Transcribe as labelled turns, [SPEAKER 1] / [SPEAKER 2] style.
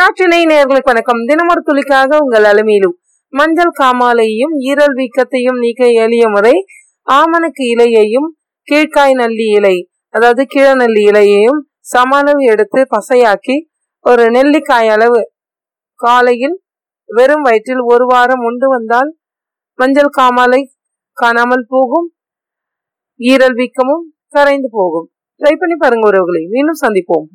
[SPEAKER 1] நாட்டினை நேர்களுக்கு வணக்கம். தினமொரு துளிக்காக உங்கள் அலுமையிலும் மஞ்சள் காமாலையும் ஈரல் வீக்கத்தையும் நீக்க எளிய முறை ஆமணக்கு இலையையும் கீழ்காய் நல்லி இலை அதாவது கீழநல்லி இலையையும் சம அளவு எடுத்து பசையாக்கி ஒரு நெல்லிக்காய் அளவு காலையில் வெறும் வயிற்றில் ஒரு வாரம் உண்டு வந்தால் மஞ்சள் காமாலை காணாமல் போகும் ஈரல் வீக்கமும் கரைந்து போகும். ட்ரை பண்ணி பாருங்க உறவுகளை. மீண்டும் சந்திப்போம்.